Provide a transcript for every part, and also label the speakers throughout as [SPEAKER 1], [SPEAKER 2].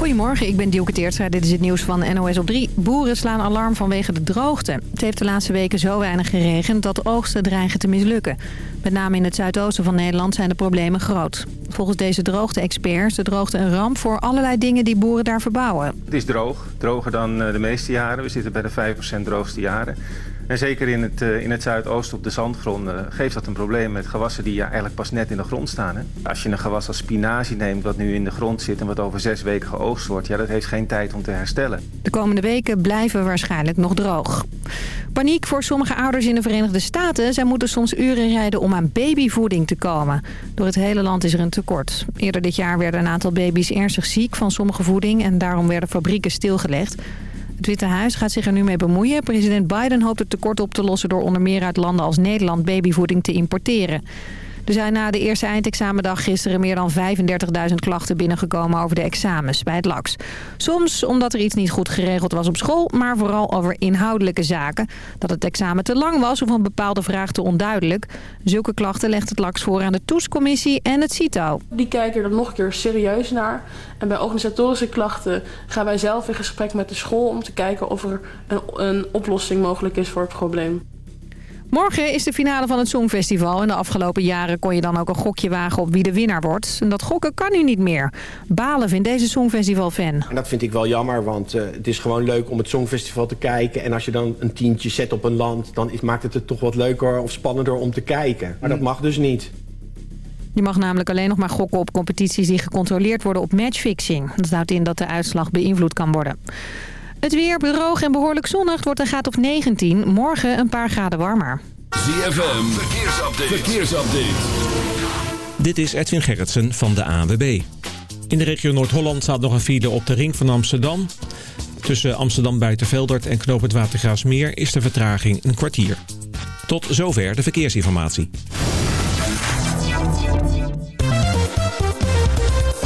[SPEAKER 1] Goedemorgen, ik ben Dielke Teertstra. Dit is het nieuws van NOS op 3. Boeren slaan alarm vanwege de droogte. Het heeft de laatste weken zo weinig geregend dat oogsten dreigen te mislukken. Met name in het zuidoosten van Nederland zijn de problemen groot. Volgens deze droogte-experts de droogte een ramp voor allerlei dingen die boeren daar verbouwen.
[SPEAKER 2] Het is droog, droger dan eh, de meeste jaren. We zitten bij de 5% droogste jaren. En zeker in het, uh, in het zuidoosten op de zandgronden geeft dat een probleem met gewassen die ja, eigenlijk pas net in de grond staan. Hè? Als je een gewas als spinazie neemt wat nu in de grond zit en wat over zes weken geoogst wordt, ja, dat heeft geen tijd om te herstellen.
[SPEAKER 1] De komende weken blijven waarschijnlijk nog droog. Paniek voor sommige ouders in de Verenigde Staten. Zij moeten soms uren rijden om aan babyvoeding te komen. Door het hele land is er een tekort. Eerder dit jaar werden een aantal baby's ernstig ziek van sommige voeding en daarom werden fabrieken stilgelegd. Het Witte Huis gaat zich er nu mee bemoeien. President Biden hoopt het tekort op te lossen door onder meer uit landen als Nederland babyvoeding te importeren. Er zijn na de eerste eindexamendag gisteren meer dan 35.000 klachten binnengekomen over de examens bij het LAX. Soms omdat er iets niet goed geregeld was op school, maar vooral over inhoudelijke zaken. Dat het examen te lang was of een bepaalde vraag te onduidelijk. Zulke klachten legt het LAX voor aan de toetscommissie en het CITO.
[SPEAKER 3] Die kijken er nog een keer serieus naar. En bij organisatorische klachten gaan wij zelf in gesprek met de school om te kijken of er een, een oplossing mogelijk is voor het probleem.
[SPEAKER 1] Morgen is de finale van het Songfestival. En de afgelopen jaren kon je dan ook een gokje wagen op wie de winnaar wordt. En dat gokken kan nu niet meer. Balen vindt deze Songfestival-fan.
[SPEAKER 4] En dat vind ik wel jammer, want uh, het is gewoon leuk om het Songfestival te kijken. En als je dan een tientje zet op een land, dan is, maakt het het toch wat leuker of spannender om te kijken. Maar dat mag dus niet.
[SPEAKER 1] Je mag namelijk alleen nog maar gokken op competities die gecontroleerd worden op matchfixing. Dat houdt in dat de uitslag beïnvloed kan worden. Het weer droog en behoorlijk zonnig wordt een graad of 19. Morgen een paar graden warmer.
[SPEAKER 5] ZFM, verkeersupdate. verkeersupdate.
[SPEAKER 6] Dit is Edwin Gerritsen van de ANWB. In de regio Noord-Holland staat nog een file op de ring van Amsterdam. Tussen Amsterdam Buitenveldert en Knoop het Watergraasmeer is de vertraging een kwartier. Tot zover de verkeersinformatie.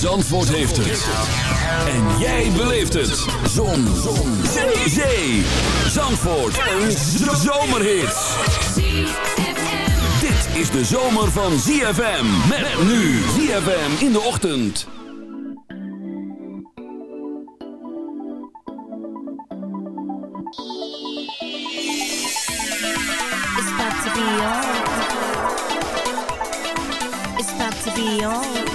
[SPEAKER 5] Zandvoort heeft het. En jij beleeft het. Zon. Zon. Zee. Zee. Zandvoort. Een zomerhit. Dit is de zomer van ZFM. Met nu ZFM in de ochtend.
[SPEAKER 7] It's about to be on. It's about to be.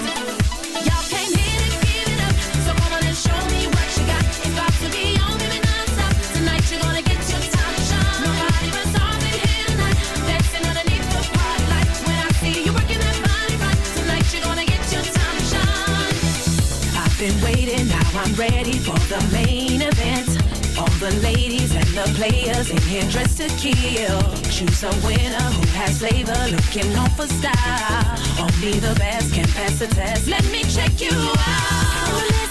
[SPEAKER 8] I'm ready for the main event. All the ladies and the players in here dressed to kill. Choose a winner who has flavor, looking on for style. Only the best can pass the test. Let me check you out.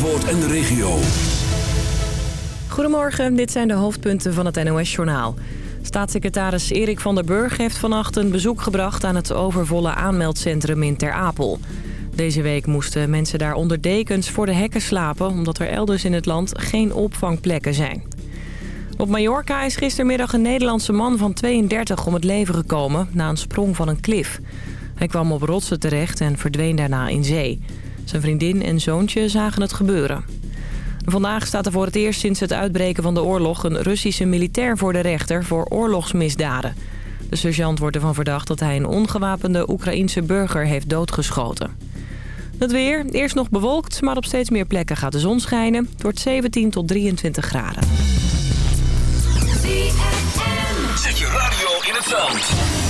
[SPEAKER 9] En de regio.
[SPEAKER 10] Goedemorgen, dit zijn de hoofdpunten van het NOS-journaal. Staatssecretaris Erik van der Burg heeft vannacht een bezoek gebracht... aan het overvolle aanmeldcentrum in Ter Apel. Deze week moesten mensen daar onder dekens voor de hekken slapen... omdat er elders in het land geen opvangplekken zijn. Op Mallorca is gistermiddag een Nederlandse man van 32 om het leven gekomen... na een sprong van een klif. Hij kwam op rotsen terecht en verdween daarna in zee. Zijn vriendin en zoontje zagen het gebeuren. Vandaag staat er voor het eerst sinds het uitbreken van de oorlog... een Russische militair voor de rechter voor oorlogsmisdaden. De sergeant wordt ervan verdacht dat hij een ongewapende Oekraïense burger heeft doodgeschoten. Het weer, eerst nog bewolkt, maar op steeds meer plekken gaat de zon schijnen. Het wordt 17 tot 23 graden.
[SPEAKER 9] Zet je radio in het zand.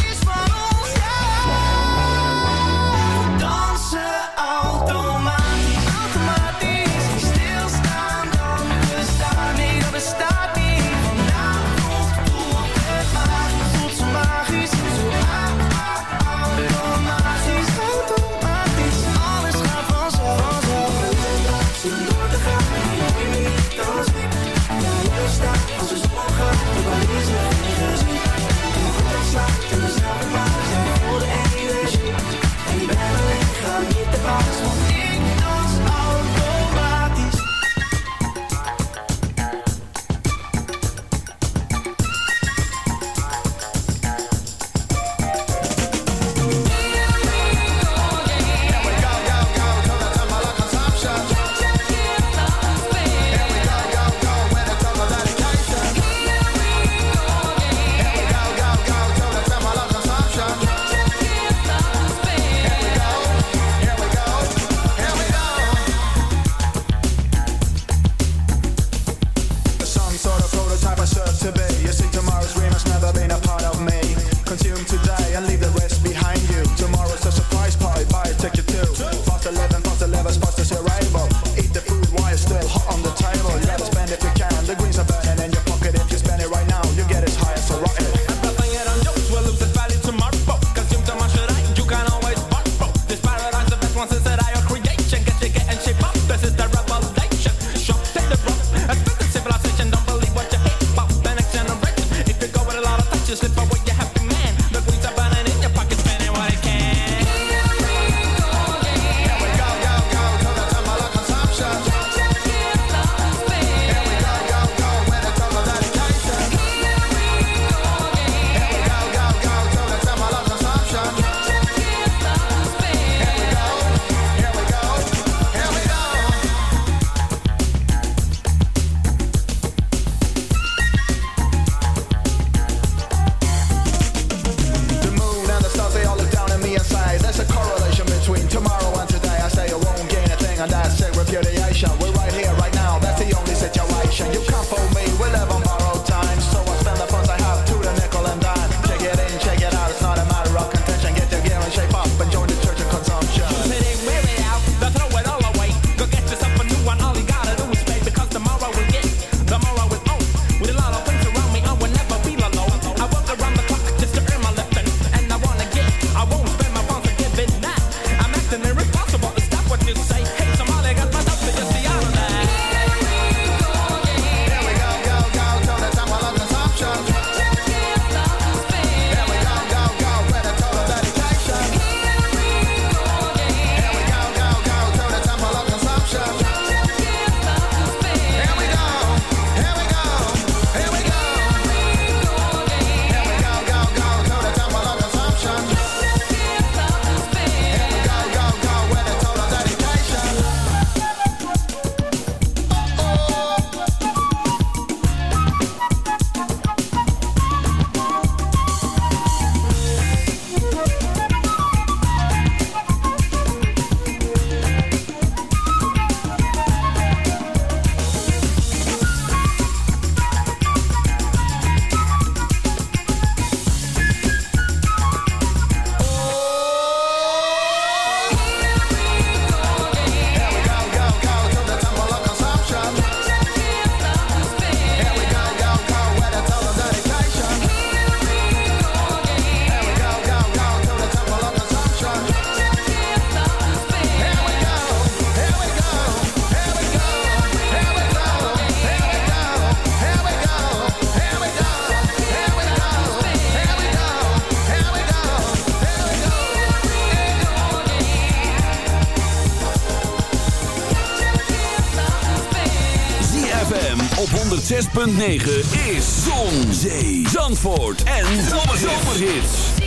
[SPEAKER 11] Is Zon,
[SPEAKER 9] Zee, Zandvoort en Zomerhits.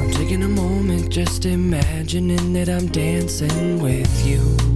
[SPEAKER 11] I'm taking a moment just imagining that I'm dancing with you.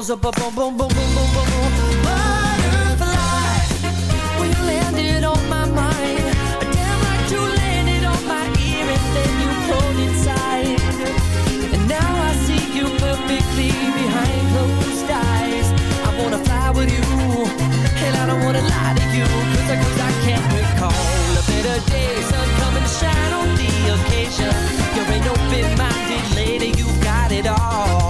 [SPEAKER 11] ba-bum, zup, ba-bum, bum, bum, bum, bum, bum, bum. Butterfly, when you landed on my mind, damn like you landed on my ear and then you pulled inside. And now I see you perfectly behind closed eyes. I wanna fly with you, and I don't wanna lie to you, cause I, cause I can't recall a better day. Sun coming to shine on the occasion. You're an open-minded lady, you got it all.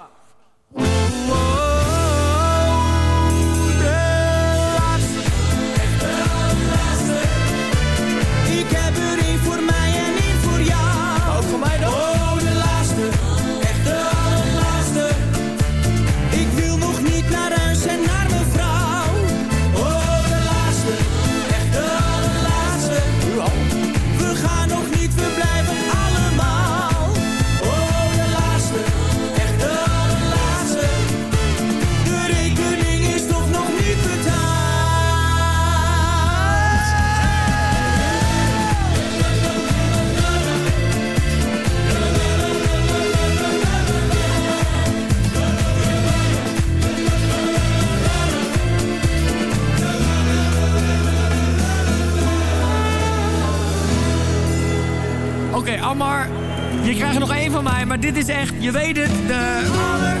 [SPEAKER 12] is
[SPEAKER 13] echt, je weet het, de...